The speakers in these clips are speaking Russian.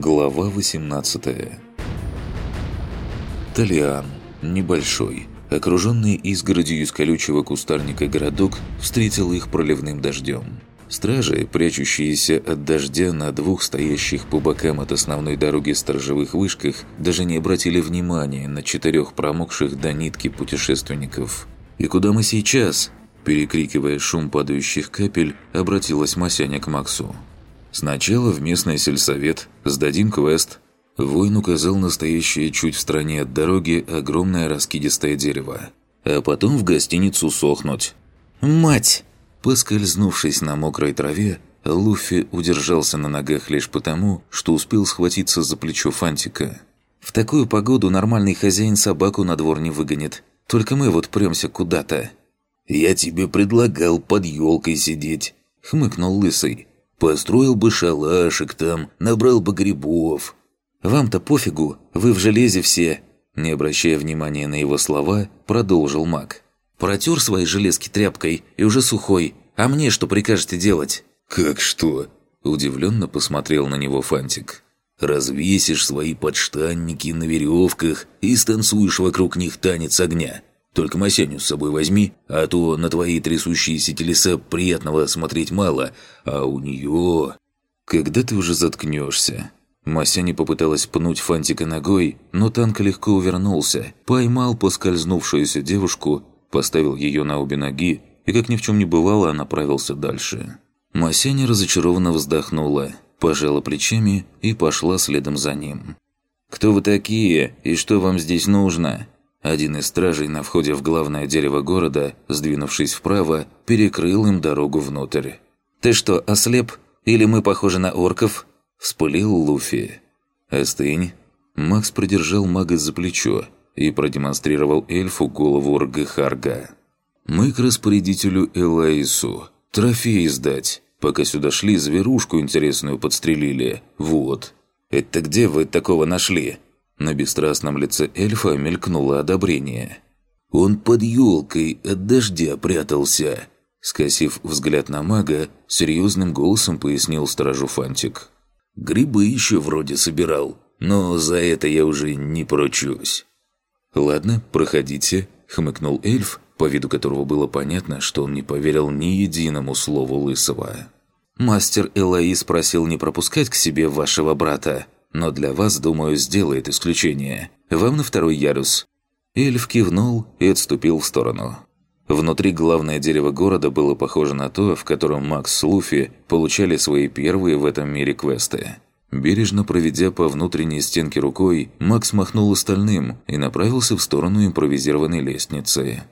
Глава 18 Талиан, небольшой, окруженный изгородью из колючего кустарника городок, встретил их проливным дождем. Стражи, прячущиеся от дождя на двух стоящих по бокам от основной дороги сторожевых вышках, даже не обратили внимания на четырех промокших до нитки путешественников. «И куда мы сейчас?» Перекрикивая шум падающих капель, обратилась Масяня к Максу. «Сначала в местный сельсовет, сдадим квест». Воин указал настоящее чуть в стороне от дороги огромное раскидистое дерево. «А потом в гостиницу сохнуть». «Мать!» Поскользнувшись на мокрой траве, Луффи удержался на ногах лишь потому, что успел схватиться за плечо Фантика. «В такую погоду нормальный хозяин собаку на двор не выгонит. Только мы вот прёмся куда-то». «Я тебе предлагал под елкой сидеть», — хмыкнул Лысый. «Построил бы шалашик там, набрал бы грибов». «Вам-то пофигу, вы в железе все», — не обращая внимания на его слова, продолжил маг. Протер свои железки тряпкой и уже сухой. А мне что прикажете делать?» «Как что?» – удивленно посмотрел на него Фантик. «Развесишь свои подштанники на веревках и станцуешь вокруг них танец огня. Только Масяню с собой возьми, а то на твои трясущиеся телеса приятного смотреть мало, а у нее...» «Когда ты уже заткнешься?» Масяня попыталась пнуть Фантика ногой, но танк легко увернулся, поймал поскользнувшуюся девушку поставил ее на обе ноги и, как ни в чем не бывало, направился дальше. Масяня разочарованно вздохнула, пожала плечами и пошла следом за ним. «Кто вы такие и что вам здесь нужно?» Один из стражей на входе в главное дерево города, сдвинувшись вправо, перекрыл им дорогу внутрь. «Ты что, ослеп? Или мы похожи на орков?» – вспылил Луфи. «Остынь». Макс придержал мага за плечо, и продемонстрировал эльфу голову Ргхарга. «Мы к распорядителю Элаису. Трофей сдать. Пока сюда шли, зверушку интересную подстрелили. Вот». «Это где вы такого нашли?» На бесстрастном лице эльфа мелькнуло одобрение. «Он под елкой от дождя прятался», Скосив взгляд на мага, серьезным голосом пояснил сторожу Фантик. «Грибы еще вроде собирал, но за это я уже не поручусь». «Ладно, проходите», — хмыкнул эльф, по виду которого было понятно, что он не поверил ни единому слову Лысого. «Мастер Элаис просил не пропускать к себе вашего брата, но для вас, думаю, сделает исключение. Вам на второй ярус». Эльф кивнул и отступил в сторону. Внутри главное дерево города было похоже на то, в котором Макс с Луфи получали свои первые в этом мире квесты. Бережно проведя по внутренней стенке рукой, Макс махнул остальным и направился в сторону импровизированной лестницы.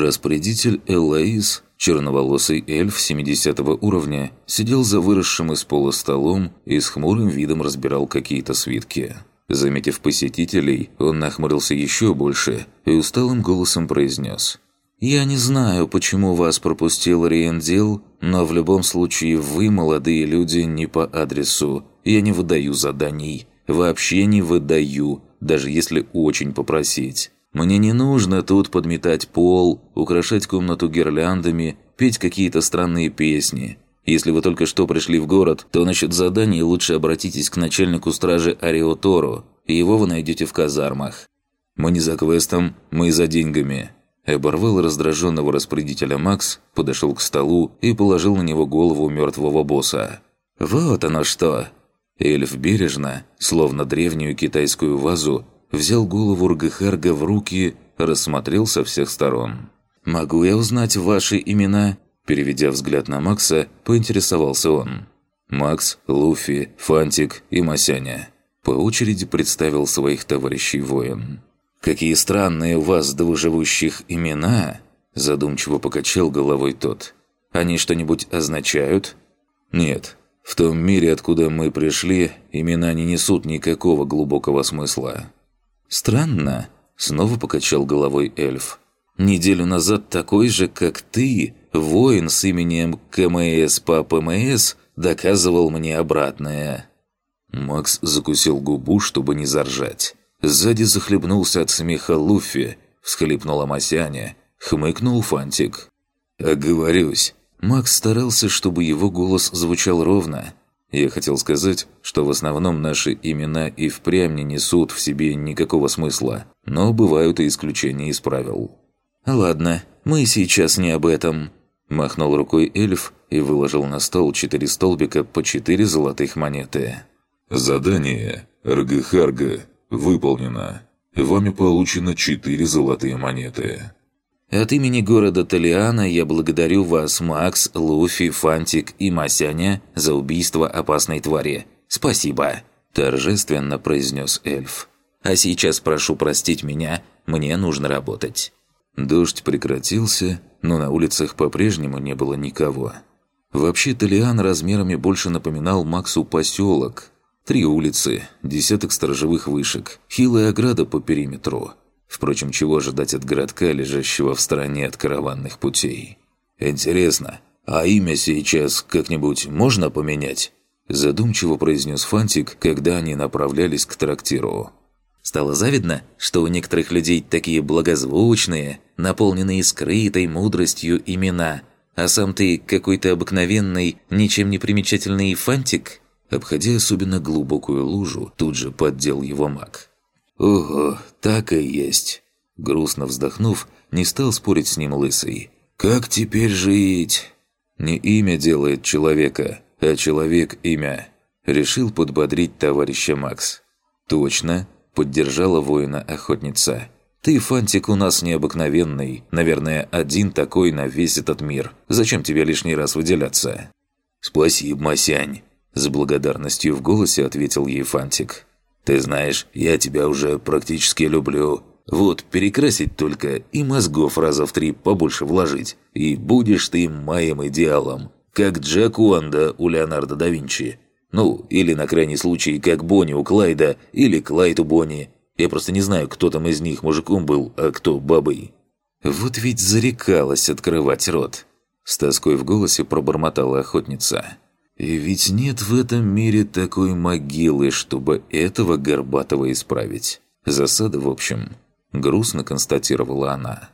Распорядитель Эллаис, черноволосый эльф 70 уровня, сидел за выросшим из пола столом и с хмурым видом разбирал какие-то свитки. Заметив посетителей, он нахмурился еще больше и усталым голосом произнес «Я не знаю, почему вас пропустил Риендил, но в любом случае вы, молодые люди, не по адресу, я не выдаю заданий. Вообще не выдаю, даже если очень попросить. Мне не нужно тут подметать пол, украшать комнату гирляндами, петь какие-то странные песни. Если вы только что пришли в город, то насчет заданий лучше обратитесь к начальнику стражи Ариотору, и его вы найдете в казармах. Мы не за квестом, мы за деньгами». Оборвал раздраженного распорядителя Макс, подошел к столу и положил на него голову мертвого босса. «Вот оно что!» Эльф бережно, словно древнюю китайскую вазу, взял голову Ргахарга в руки, рассмотрел со всех сторон. «Могу я узнать ваши имена?» Переведя взгляд на Макса, поинтересовался он. Макс, Луфи, Фантик и Масяня. По очереди представил своих товарищей воин. «Какие странные у вас двуживущих имена!» Задумчиво покачал головой тот. «Они что-нибудь означают?» «Нет, в том мире, откуда мы пришли, имена не несут никакого глубокого смысла. «Странно», — снова покачал головой эльф. «Неделю назад такой же, как ты, воин с именем КМС по ПМС, доказывал мне обратное». Макс закусил губу, чтобы не заржать. Сзади захлебнулся от смеха Луффи, всхлипнула Масяня, хмыкнул Фантик. «Оговорюсь, Макс старался, чтобы его голос звучал ровно. Я хотел сказать, что в основном наши имена и впрямь не несут в себе никакого смысла, но бывают и исключения из правил. «Ладно, мы сейчас не об этом», – махнул рукой эльф и выложил на стол четыре столбика по четыре золотых монеты. «Задание Ргхарга выполнено. Вами получено четыре золотые монеты». От имени города Талиана я благодарю вас, Макс, Луфи, Фантик и Масяня, за убийство опасной твари. Спасибо!» – торжественно произнес эльф. «А сейчас прошу простить меня, мне нужно работать». Дождь прекратился, но на улицах по-прежнему не было никого. Вообще, Талиан размерами больше напоминал Максу поселок. Три улицы, десяток сторожевых вышек, хилая ограда по периметру – Впрочем, чего ожидать от городка, лежащего в стороне от караванных путей? «Интересно, а имя сейчас как-нибудь можно поменять?» Задумчиво произнес Фантик, когда они направлялись к трактиру. Стало завидно, что у некоторых людей такие благозвучные, наполненные скрытой мудростью имена, а сам ты какой-то обыкновенный, ничем не примечательный Фантик? Обходя особенно глубокую лужу, тут же поддел его маг. «Ого, так и есть!» Грустно вздохнув, не стал спорить с ним лысый. «Как теперь жить?» «Не имя делает человека, а человек имя», — решил подбодрить товарища Макс. «Точно», — поддержала воина-охотница. «Ты, Фантик, у нас необыкновенный. Наверное, один такой на весь этот мир. Зачем тебе лишний раз выделяться?» «Спасибо, Масянь», — с благодарностью в голосе ответил ей Фантик. Ты знаешь, я тебя уже практически люблю. Вот перекрасить только и мозгов раза в три побольше вложить, и будешь ты моим идеалом, как Джек Уанда у Леонардо да Винчи. Ну, или на крайний случай, как Бонни у Клайда, или Клайд у Бонни. Я просто не знаю, кто там из них мужиком был, а кто бабой». «Вот ведь зарекалась открывать рот!» С тоской в голосе пробормотала охотница. И ведь нет в этом мире такой могилы, чтобы этого Горбатого исправить. Засада, в общем. Грустно констатировала она.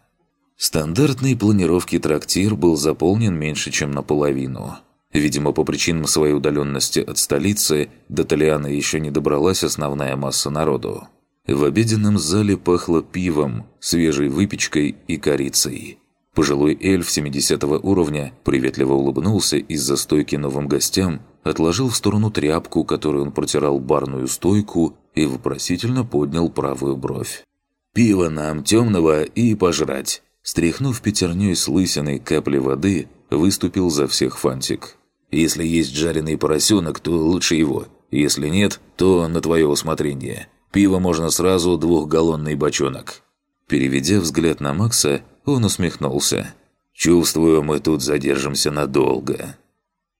Стандартной планировки трактир был заполнен меньше, чем наполовину. Видимо, по причинам своей удаленности от столицы, до Толиана еще не добралась основная масса народу. В обеденном зале пахло пивом, свежей выпечкой и корицей. Пожилой эльф 70 уровня приветливо улыбнулся из-за стойки новым гостям, отложил в сторону тряпку, которую он протирал барную стойку, и вопросительно поднял правую бровь. «Пиво нам темного и пожрать!» Стряхнув пятерней с лысиной капли воды, выступил за всех Фантик. «Если есть жареный поросенок, то лучше его. Если нет, то на твое усмотрение. Пиво можно сразу двухгаллонный бочонок». Переведя взгляд на Макса, он усмехнулся. «Чувствую, мы тут задержимся надолго».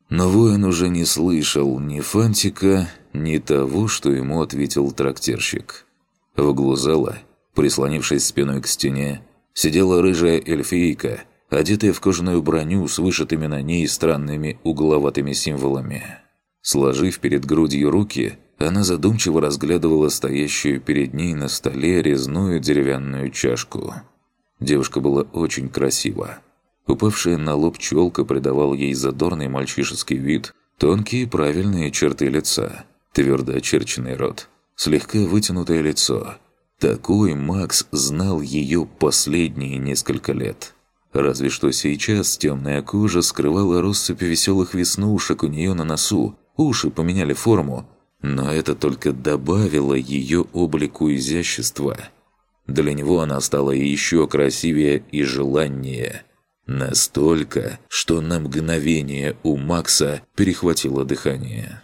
Но воин уже не слышал ни фантика, ни того, что ему ответил трактирщик. В углу зала, прислонившись спиной к стене, сидела рыжая эльфийка, одетая в кожаную броню с вышитыми на ней странными угловатыми символами. Сложив перед грудью руки, она задумчиво разглядывала стоящую перед ней на столе резную деревянную чашку – Девушка была очень красива. Упавшая на лоб челка придавал ей задорный мальчишеский вид, тонкие правильные черты лица, твердо очерченный рот, слегка вытянутое лицо. Такой Макс знал ее последние несколько лет. Разве что сейчас темная кожа скрывала россыпь веселых веснушек у нее на носу, уши поменяли форму, но это только добавило ее облику изящества – для него она стала еще красивее и желаннее. Настолько, что на мгновение у Макса перехватило дыхание.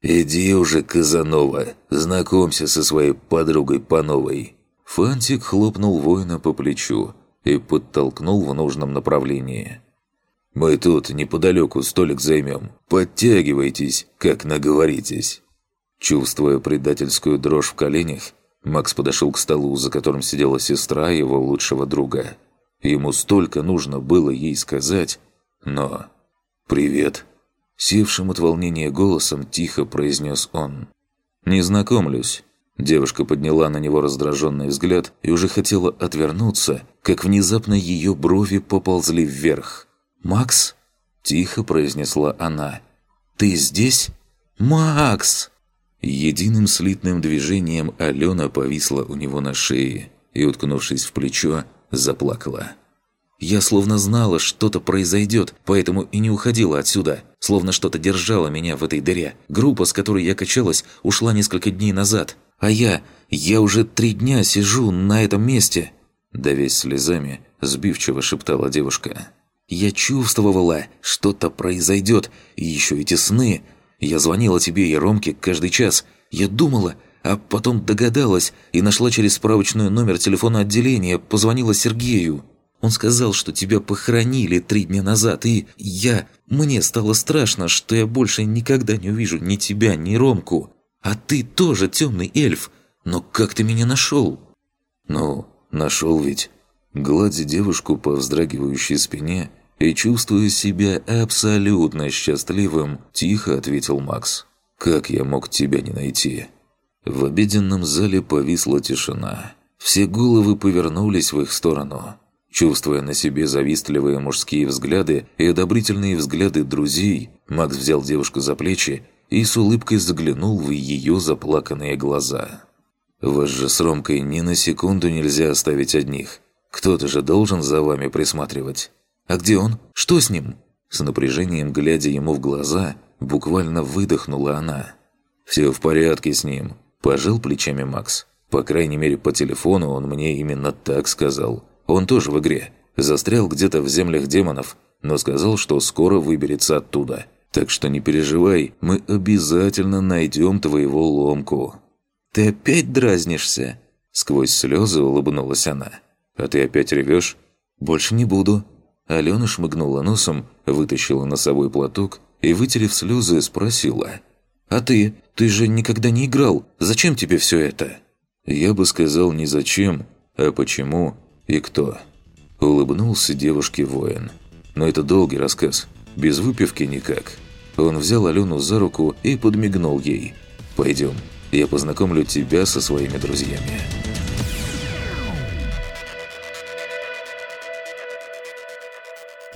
«Иди уже, Казанова, знакомься со своей подругой по новой». Фантик хлопнул воина по плечу и подтолкнул в нужном направлении. «Мы тут неподалеку столик займем. Подтягивайтесь, как наговоритесь». Чувствуя предательскую дрожь в коленях, Макс подошел к столу, за которым сидела сестра его лучшего друга. Ему столько нужно было ей сказать, но... «Привет!» Севшим от волнения голосом тихо произнес он. «Не знакомлюсь». Девушка подняла на него раздраженный взгляд и уже хотела отвернуться, как внезапно ее брови поползли вверх. «Макс?» – тихо произнесла она. «Ты здесь?» «Макс!» Единым слитным движением Алена повисла у него на шее и, уткнувшись в плечо, заплакала. Я словно знала, что-то произойдет, поэтому и не уходила отсюда. Словно что-то держало меня в этой дыре. Группа, с которой я качалась, ушла несколько дней назад. А я... я уже три дня сижу на этом месте. Давясь слезами, сбивчиво шептала девушка. Я чувствовала, что-то произойдет. И еще эти сны. Я звонила тебе и Ромке каждый час. Я думала, а потом догадалась и нашла через справочную номер телефона отделения, позвонила Сергею. Он сказал, что тебя похоронили три дня назад, и я... Мне стало страшно, что я больше никогда не увижу ни тебя, ни Ромку. А ты тоже темный эльф. Но как ты меня нашел?» «Ну, нашел ведь». Гладя девушку по вздрагивающей спине и чувствуя себя абсолютно счастливым, тихо ответил Макс. «Как я мог тебя не найти?» В обеденном зале повисла тишина. Все головы повернулись в их сторону. Чувствуя на себе завистливые мужские взгляды и одобрительные взгляды друзей, Макс взял девушку за плечи и с улыбкой заглянул в ее заплаканные глаза. «Вас же с Ромкой ни на секунду нельзя оставить одних. Кто-то же должен за вами присматривать. А где он? Что с ним?» С напряжением, глядя ему в глаза, буквально выдохнула она. «Все в порядке с ним», – пожал плечами Макс. «По крайней мере, по телефону он мне именно так сказал. Он тоже в игре. Застрял где-то в землях демонов, но сказал, что скоро выберется оттуда. Так что не переживай, мы обязательно найдем твоего ломку». «Ты опять дразнишься?» Сквозь слезы улыбнулась она. «А ты опять ревешь?» «Больше не буду». Алена шмыгнула носом, вытащила носовой платок и, вытерев слезы, спросила. «А ты? Ты же никогда не играл. Зачем тебе все это?» «Я бы сказал не зачем, а почему «И кто?» Улыбнулся девушке воин. «Но это долгий рассказ. Без выпивки никак». Он взял Алену за руку и подмигнул ей. «Пойдем, я познакомлю тебя со своими друзьями».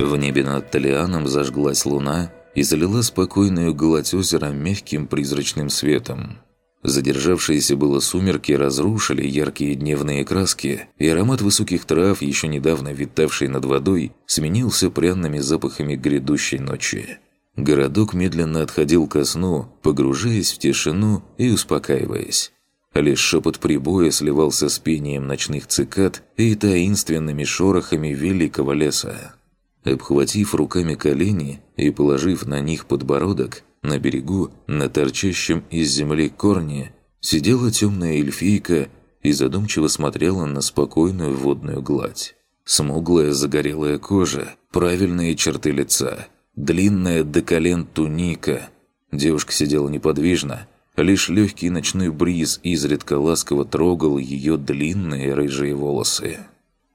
В небе над Талианом зажглась луна и залила спокойную гладь озера мягким призрачным светом. Задержавшиеся было сумерки разрушили яркие дневные краски, и аромат высоких трав, еще недавно витавший над водой, сменился пряными запахами грядущей ночи. Городок медленно отходил ко сну, погружаясь в тишину и успокаиваясь. Лишь шепот прибоя сливался с пением ночных цикад и таинственными шорохами великого леса. Обхватив руками колени и положив на них подбородок, на берегу, на торчащем из земли корне, сидела темная эльфийка и задумчиво смотрела на спокойную водную гладь. Смуглая загорелая кожа, правильные черты лица, длинная до колен туника. Девушка сидела неподвижно, лишь легкий ночной бриз изредка ласково трогал ее длинные рыжие волосы.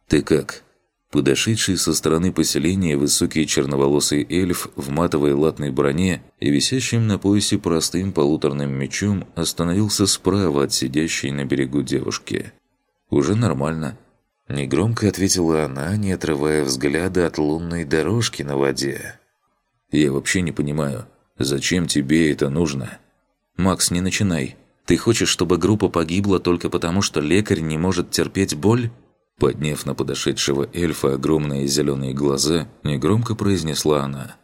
«Ты как?» Подошедший со стороны поселения высокий черноволосый эльф в матовой латной броне и висящим на поясе простым полуторным мечом остановился справа от сидящей на берегу девушки. «Уже нормально», – негромко ответила она, не отрывая взгляда от лунной дорожки на воде. «Я вообще не понимаю, зачем тебе это нужно?» «Макс, не начинай. Ты хочешь, чтобы группа погибла только потому, что лекарь не может терпеть боль?» Подняв на подошедшего эльфа огромные зеленые глаза, негромко произнесла она.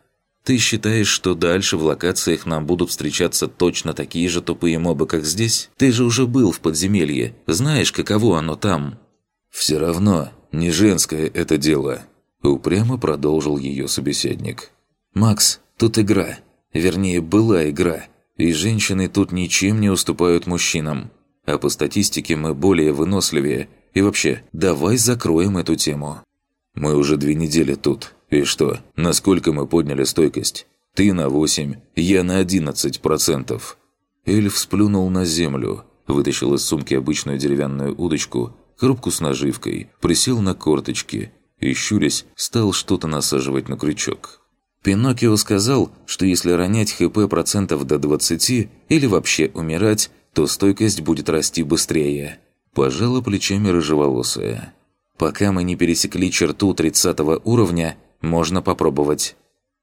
«Ты считаешь, что дальше в локациях нам будут встречаться точно такие же тупые мобы, как здесь? Ты же уже был в подземелье, знаешь, каково оно там?» «Все равно, не женское это дело», – упрямо продолжил ее собеседник. «Макс, тут игра. Вернее, была игра. И женщины тут ничем не уступают мужчинам. А по статистике мы более выносливее – и вообще, давай закроем эту тему. Мы уже две недели тут. И что, насколько мы подняли стойкость? Ты на 8, я на 11%. Эльф сплюнул на землю, вытащил из сумки обычную деревянную удочку, коробку с наживкой, присел на корточки и, щурясь, стал что-то насаживать на крючок. Пиноккио сказал, что если ронять ХП процентов до 20 или вообще умирать, то стойкость будет расти быстрее. Пожала плечами рыжеволосая. «Пока мы не пересекли черту 30 уровня, можно попробовать».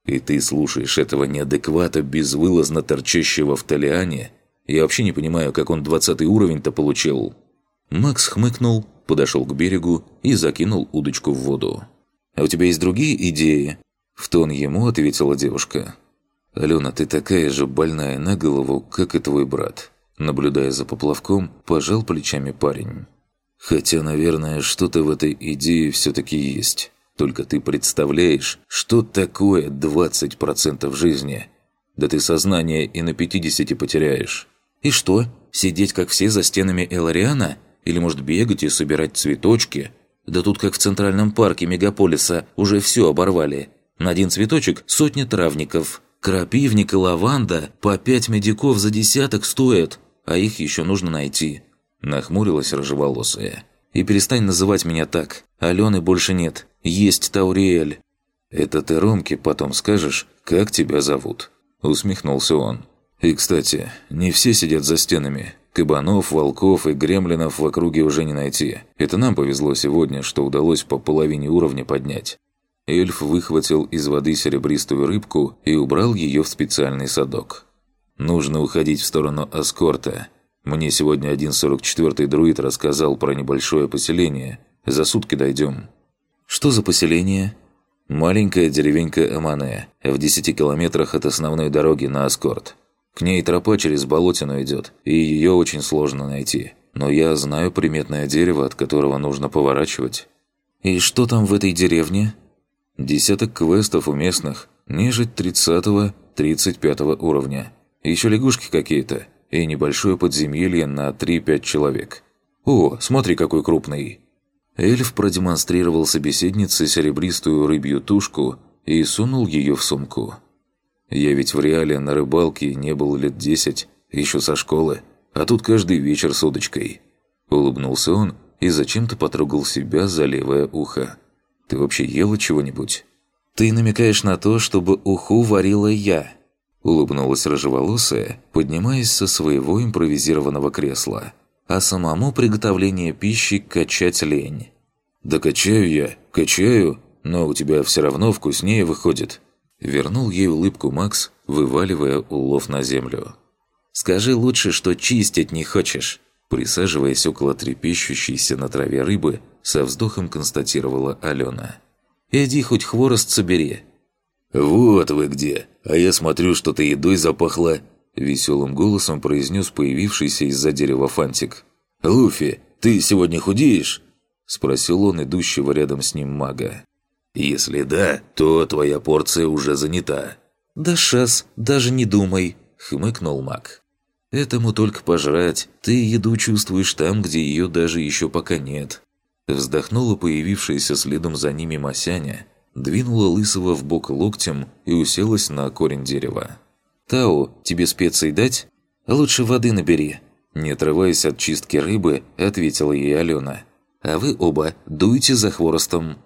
И ты слушаешь этого неадеквата, безвылазно торчащего в Талиане? Я вообще не понимаю, как он двадцатый уровень-то получил». Макс хмыкнул, подошел к берегу и закинул удочку в воду. «А у тебя есть другие идеи?» В тон ему ответила девушка. «Алена, ты такая же больная на голову, как и твой брат». Наблюдая за поплавком, пожал плечами парень. «Хотя, наверное, что-то в этой идее все-таки есть. Только ты представляешь, что такое 20% жизни? Да ты сознание и на 50 потеряешь». «И что? Сидеть, как все, за стенами Элариана? Или, может, бегать и собирать цветочки? Да тут, как в центральном парке мегаполиса, уже все оборвали. На один цветочек сотня травников. Крапивник и лаванда по пять медиков за десяток стоят, а их еще нужно найти». Нахмурилась рыжеволосая. «И перестань называть меня так. Алены больше нет. Есть Тауриэль». «Это ты Ромке потом скажешь, как тебя зовут?» Усмехнулся он. «И, кстати, не все сидят за стенами. Кабанов, волков и гремлинов в округе уже не найти. Это нам повезло сегодня, что удалось по половине уровня поднять. Эльф выхватил из воды серебристую рыбку и убрал ее в специальный садок. «Нужно уходить в сторону Аскорта. Мне сегодня один 44-й друид рассказал про небольшое поселение. За сутки дойдем». «Что за поселение?» «Маленькая деревенька Амане, в 10 километрах от основной дороги на Аскорт. К ней тропа через болотину идет, и ее очень сложно найти. Но я знаю приметное дерево, от которого нужно поворачивать». «И что там в этой деревне?» Десяток квестов у местных, нежить 30-35 уровня. Еще лягушки какие-то и небольшое подземелье на 3-5 человек. О, смотри, какой крупный. Эльф продемонстрировал собеседнице серебристую рыбью тушку и сунул ее в сумку. Я ведь в реале на рыбалке не был лет десять, еще со школы, а тут каждый вечер с удочкой. Улыбнулся он и зачем-то потрогал себя за левое ухо. Ты вообще ела чего-нибудь?» «Ты намекаешь на то, чтобы уху варила я», – улыбнулась рыжеволосая, поднимаясь со своего импровизированного кресла. «А самому приготовление пищи качать лень». «Да качаю я, качаю, но у тебя все равно вкуснее выходит». Вернул ей улыбку Макс, вываливая улов на землю. «Скажи лучше, что чистить не хочешь». Присаживаясь около трепещущейся на траве рыбы, со вздохом констатировала Алена. «Иди хоть хворост собери». «Вот вы где! А я смотрю, что ты едой запахла!» Веселым голосом произнес появившийся из-за дерева фантик. «Луфи, ты сегодня худеешь?» Спросил он идущего рядом с ним мага. «Если да, то твоя порция уже занята». «Да шас, даже не думай», — хмыкнул маг. «Этому только пожрать. Ты еду чувствуешь там, где ее даже еще пока нет. Вздохнула появившаяся следом за ними Масяня, двинула Лысого в бок локтем и уселась на корень дерева. «Тау, тебе специи дать? Лучше воды набери». Не отрываясь от чистки рыбы, ответила ей Алена. «А вы оба дуйте за хворостом».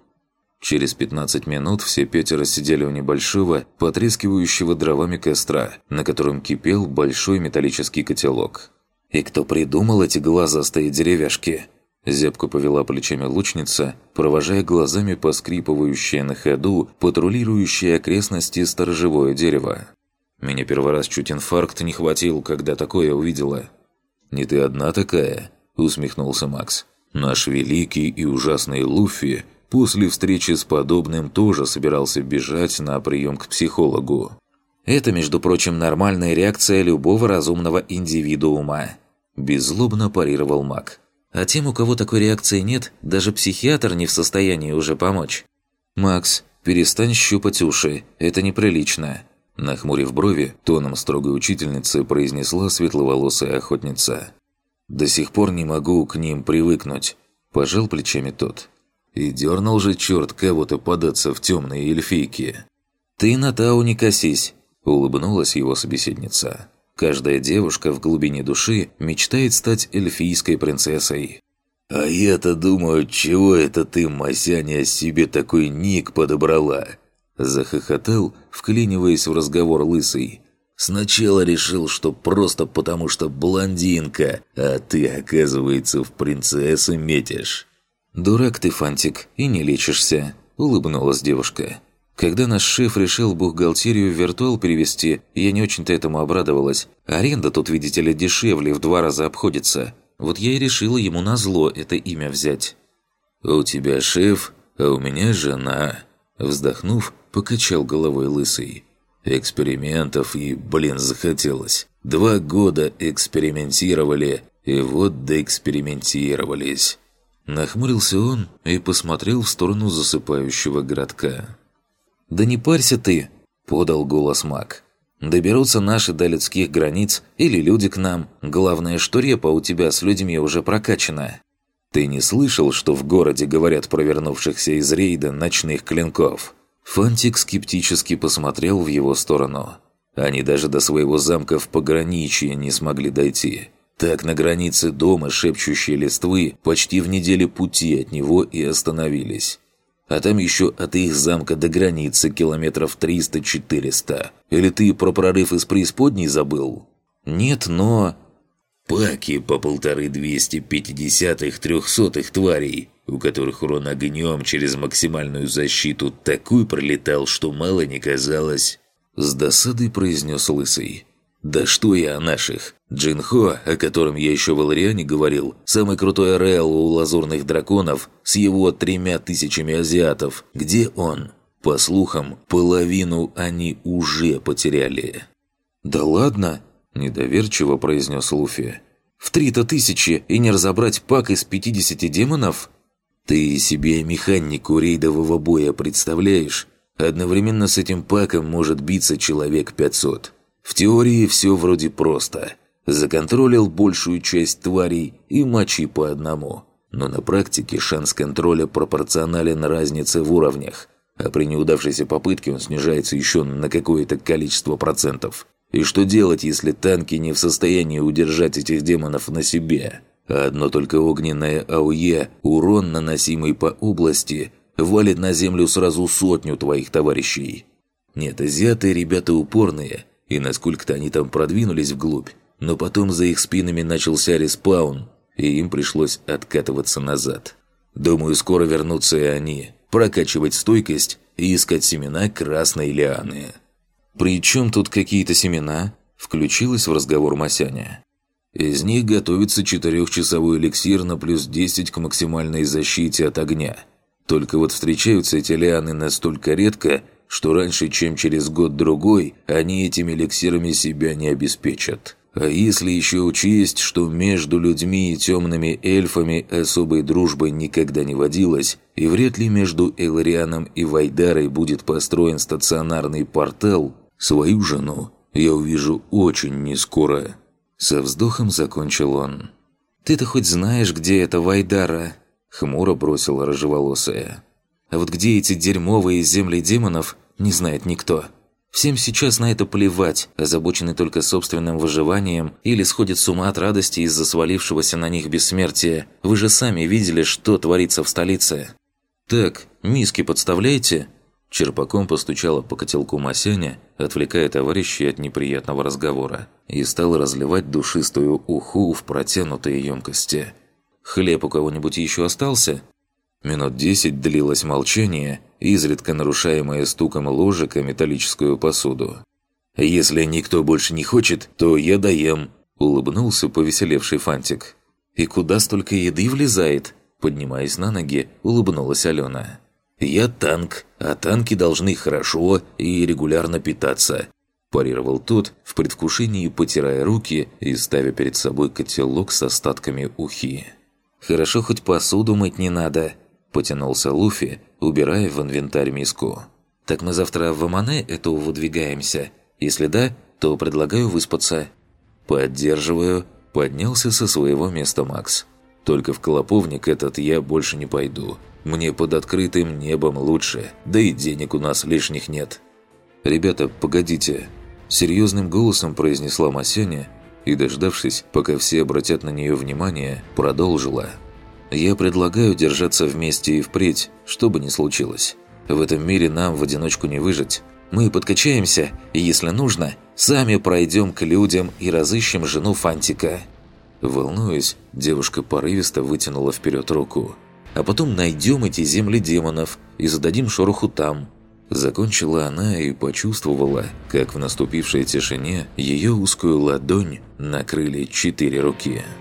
Через 15 минут все пятеро сидели у небольшого, потрескивающего дровами костра, на котором кипел большой металлический котелок. «И кто придумал эти глазастые деревяшки?» Зябко повела плечами лучница, провожая глазами поскрипывающее на ходу, патрулирующее окрестности сторожевое дерево. Меня первый раз чуть инфаркт не хватил, когда такое увидела. «Не ты одна такая?» – усмехнулся Макс. «Наш великий и ужасный Луфи после встречи с подобным тоже собирался бежать на прием к психологу». «Это, между прочим, нормальная реакция любого разумного индивидуума», – беззлобно парировал Мак. А тем, у кого такой реакции нет, даже психиатр не в состоянии уже помочь. «Макс, перестань щупать уши, это неприлично». Нахмурив брови, тоном строгой учительницы произнесла светловолосая охотница. «До сих пор не могу к ним привыкнуть», – пожал плечами тот. «И дернул же черт кого-то податься в темные эльфийки». «Ты на Тау не косись», – улыбнулась его собеседница. Каждая девушка в глубине души мечтает стать эльфийской принцессой. «А я-то думаю, чего это ты, Масяня, себе такой ник подобрала?» Захохотал, вклиниваясь в разговор лысый. «Сначала решил, что просто потому что блондинка, а ты, оказывается, в принцессы метишь». «Дурак ты, Фантик, и не лечишься», — улыбнулась девушка. Когда наш шеф решил бухгалтерию в виртуал перевести, я не очень-то этому обрадовалась. Аренда тут, видите ли, дешевле в два раза обходится. Вот я и решила ему на зло это имя взять. «У тебя шеф, а у меня жена», – вздохнув, покачал головой лысый. «Экспериментов и, блин, захотелось. Два года экспериментировали, и вот доэкспериментировались». Нахмурился он и посмотрел в сторону засыпающего городка. «Да не парься ты!» – подал голос маг. «Доберутся наши до людских границ или люди к нам. Главное, что репа у тебя с людьми уже прокачана». «Ты не слышал, что в городе говорят про вернувшихся из рейда ночных клинков?» Фантик скептически посмотрел в его сторону. Они даже до своего замка в пограничье не смогли дойти. Так на границе дома шепчущие листвы почти в неделе пути от него и остановились. А там еще от их замка до границы километров 300-400. Или ты про прорыв из преисподней забыл? Нет, но... Паки по полторы двести пятидесятых трехсотых тварей, у которых урон огнем через максимальную защиту такой пролетал, что мало не казалось. С досадой произнес Лысый. «Да что я о наших? Джинхо, о котором я еще в Алариане говорил, самый крутой РЛ у лазурных драконов с его тремя тысячами азиатов. Где он? По слухам, половину они уже потеряли». «Да ладно?» – недоверчиво произнес Луфи. «В три-то тысячи и не разобрать пак из пятидесяти демонов?» «Ты себе механику рейдового боя представляешь? Одновременно с этим паком может биться человек пятьсот. В теории все вроде просто. Законтролил большую часть тварей и мочи по одному. Но на практике шанс контроля пропорционален разнице в уровнях, а при неудавшейся попытке он снижается еще на какое-то количество процентов. И что делать, если танки не в состоянии удержать этих демонов на себе? А одно только огненное АУЕ, урон, наносимый по области, валит на землю сразу сотню твоих товарищей. Нет, азиаты ребята упорные – и насколько-то они там продвинулись вглубь, но потом за их спинами начался респаун, и им пришлось откатываться назад. Думаю, скоро вернутся и они, прокачивать стойкость и искать семена красной лианы. «При чем тут какие-то семена?» – включилась в разговор Масяня. Из них готовится четырехчасовой эликсир на плюс 10 к максимальной защите от огня. Только вот встречаются эти лианы настолько редко – что раньше, чем через год-другой, они этими эликсирами себя не обеспечат. А если еще учесть, что между людьми и темными эльфами особой дружбы никогда не водилось, и вряд ли между Эларианом и Вайдарой будет построен стационарный портал, свою жену я увижу очень нескоро. Со вздохом закончил он. «Ты-то хоть знаешь, где эта Вайдара?» Хмуро бросила рыжеволосая. А вот где эти дерьмовые земли демонов, не знает никто. Всем сейчас на это плевать, озабочены только собственным выживанием или сходят с ума от радости из-за свалившегося на них бессмертия. Вы же сами видели, что творится в столице. «Так, миски подставляйте?» Черпаком постучала по котелку Масяня, отвлекая товарищей от неприятного разговора, и стала разливать душистую уху в протянутые емкости. «Хлеб у кого-нибудь еще остался?» Минут десять длилось молчание, изредка нарушаемое стуком ложек о металлическую посуду. «Если никто больше не хочет, то я доем», – улыбнулся повеселевший Фантик. «И куда столько еды влезает?» Поднимаясь на ноги, улыбнулась Алена. «Я танк, а танки должны хорошо и регулярно питаться», парировал тот, в предвкушении потирая руки и ставя перед собой котелок с остатками ухи. «Хорошо, хоть посуду мыть не надо», Потянулся Луфи, убирая в инвентарь миску. «Так мы завтра в Амане это выдвигаемся? Если да, то предлагаю выспаться». «Поддерживаю», – поднялся со своего места Макс. «Только в Колоповник этот я больше не пойду. Мне под открытым небом лучше, да и денег у нас лишних нет». «Ребята, погодите», – серьезным голосом произнесла Масяня и, дождавшись, пока все обратят на нее внимание, продолжила – я предлагаю держаться вместе и впредь, что бы ни случилось. В этом мире нам в одиночку не выжить. Мы подкачаемся, и если нужно, сами пройдем к людям и разыщем жену Фантика». Волнуясь, девушка порывисто вытянула вперед руку. «А потом найдем эти земли демонов и зададим шороху там. Закончила она и почувствовала, как в наступившей тишине ее узкую ладонь накрыли четыре руки –